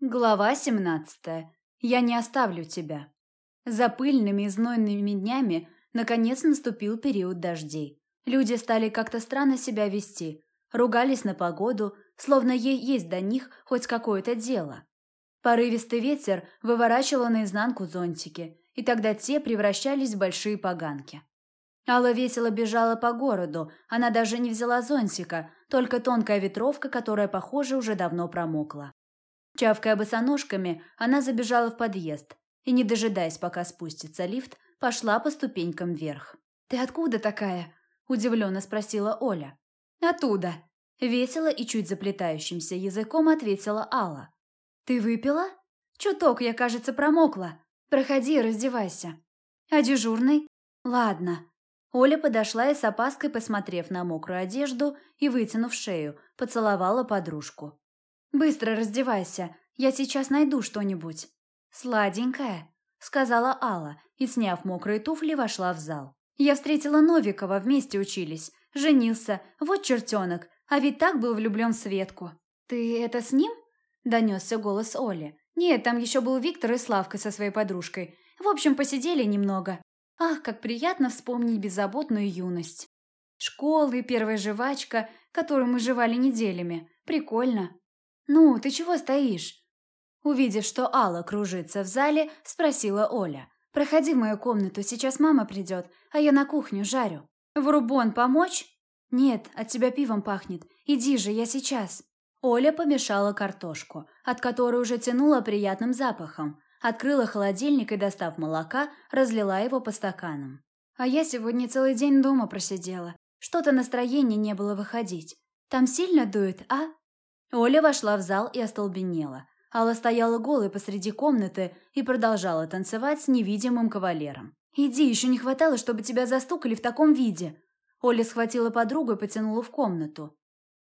Глава 17. Я не оставлю тебя. За пыльными и знойными днями наконец наступил период дождей. Люди стали как-то странно себя вести, ругались на погоду, словно ей есть до них хоть какое-то дело. Порывистый ветер выворачивал наизнанку зонтики, и тогда те превращались в большие поганки. Алла весело бежала по городу, она даже не взяла зонтика, только тонкая ветровка, которая, похоже, уже давно промокла. Чавкая босоножками, она забежала в подъезд и, не дожидаясь, пока спустится лифт, пошла по ступенькам вверх. «Ты откуда такая?» – удивленно спросила Оля. «Оттуда!» – весело и чуть заплетающимся языком ответила Алла. «Ты выпила?» «Чуток, я, кажется, промокла. Проходи раздевайся». «А дежурный?» «Ладно». Оля подошла и с опаской, посмотрев на мокрую одежду и вытянув шею, поцеловала подружку. Быстро раздевайся, я сейчас найду что-нибудь. Сладенькая, сказала Алла и, сняв мокрые туфли, вошла в зал. Я встретила Новикова, вместе учились. Женился, вот чертенок, а ведь так был влюблен в Светку. Ты это с ним? Донесся голос Оли. Нет, там еще был Виктор и Славка со своей подружкой. В общем, посидели немного. Ах, как приятно вспомнить беззаботную юность. Школы, первая жвачка, которую мы жевали неделями. Прикольно. «Ну, ты чего стоишь?» Увидев, что Алла кружится в зале, спросила Оля. «Проходи в мою комнату, сейчас мама придет, а я на кухню жарю. В рубон помочь?» «Нет, от тебя пивом пахнет. Иди же, я сейчас». Оля помешала картошку, от которой уже тянуло приятным запахом. Открыла холодильник и, достав молока, разлила его по стаканам. А я сегодня целый день дома просидела. Что-то настроения не было выходить. Там сильно дует, а? Оля вошла в зал и остолбенела. Алла стояла голой посреди комнаты и продолжала танцевать с невидимым кавалером. «Иди, еще не хватало, чтобы тебя застукали в таком виде!» Оля схватила подругу и потянула в комнату.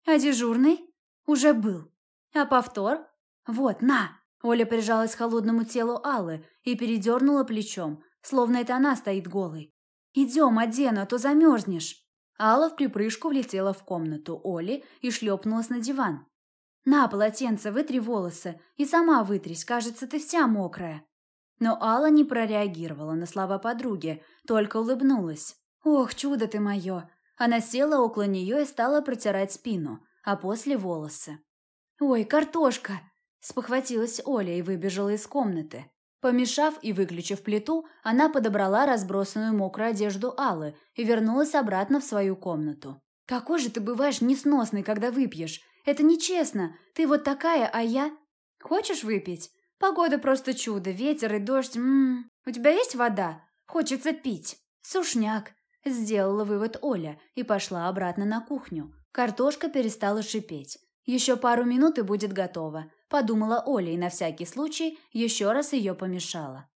«А дежурный?» «Уже был». «А повтор?» «Вот, на!» Оля прижалась к холодному телу Аллы и передернула плечом, словно это она стоит голой. «Идем, одену, а то замерзнешь!» Алла в припрыжку влетела в комнату Оли и шлепнулась на диван. «На, полотенце, вытри волосы и сама вытрись, кажется, ты вся мокрая». Но Алла не прореагировала на слова подруги, только улыбнулась. «Ох, чудо ты мое!» Она села около нее и стала протирать спину, а после волосы. «Ой, картошка!» Спохватилась Оля и выбежала из комнаты. Помешав и выключив плиту, она подобрала разбросанную мокрую одежду Аллы и вернулась обратно в свою комнату. «Какой же ты бываешь несносный, когда выпьешь!» Это нечестно. Ты вот такая, а я... Хочешь выпить? Погода просто чудо, ветер и дождь. Ммм, у тебя есть вода? Хочется пить. Сушняк. Сделала вывод Оля и пошла обратно на кухню. Картошка перестала шипеть. Еще пару минут и будет готова, подумала Оля и на всякий случай еще раз ее помешала.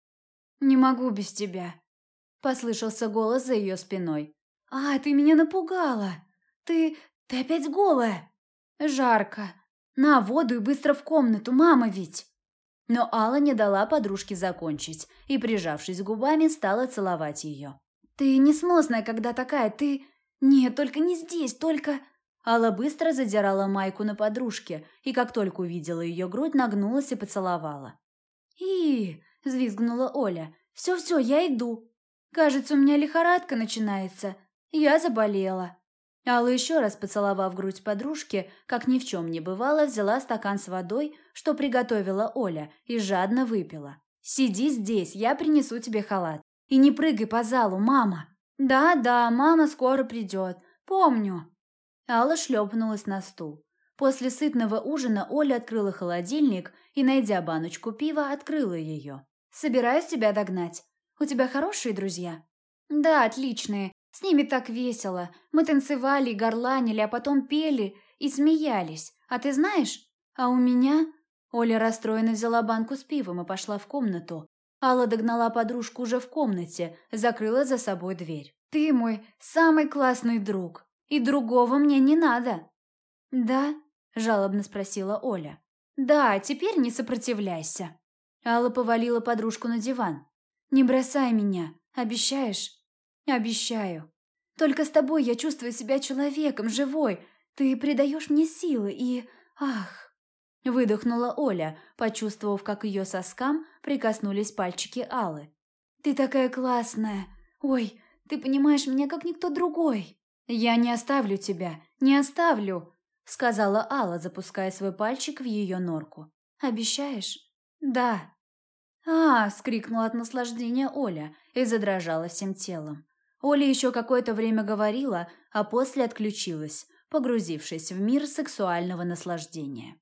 «Не могу без тебя», – послышался голос за ее спиной. «А, ты меня напугала! Ты... ты опять голая!» «Жарко. На воду и быстро в комнату, мама ведь!» Но Алла не дала подружке закончить и, прижавшись губами, стала целовать ее. «Ты несносная, когда такая, ты...» «Нет, только не здесь, только...» Алла быстро задирала майку на подружке и, как только увидела ее грудь, нагнулась и поцеловала. «И...» – взвизгнула Оля. «Все-все, я иду. Кажется, у меня лихорадка начинается. Я заболела». Алла еще раз поцеловав грудь подружки, как ни в чем не бывало, взяла стакан с водой, что приготовила Оля, и жадно выпила. «Сиди здесь, я принесу тебе халат. И не прыгай по залу, мама!» «Да-да, мама скоро придет. Помню». Алла шлепнулась на стул. После сытного ужина Оля открыла холодильник и, найдя баночку пива, открыла ее. «Собираюсь тебя догнать. У тебя хорошие друзья?» «Да, отличные. С ними так весело. Мы танцевали горланили, а потом пели и смеялись. А ты знаешь? А у меня...» Оля расстроенно взяла банку с пивом и пошла в комнату. Алла догнала подружку уже в комнате, закрыла за собой дверь. «Ты мой самый классный друг, и другого мне не надо». «Да?» – жалобно спросила Оля. «Да, теперь не сопротивляйся». Алла повалила подружку на диван. «Не бросай меня, обещаешь?» Обещаю. Только с тобой я чувствую себя человеком, живой. Ты придаешь мне силы и... Ах!» Выдохнула Оля, почувствовав, как ее соскам прикоснулись пальчики Аллы. «Ты такая классная! Ой, ты понимаешь меня, как никто другой!» «Я не оставлю тебя, не оставлю!» сказала Алла, запуская свой пальчик в ее норку. «Обещаешь?» «Да». «А!» – скрикнула от наслаждения Оля и задрожала всем телом. Оля еще какое-то время говорила, а после отключилась, погрузившись в мир сексуального наслаждения.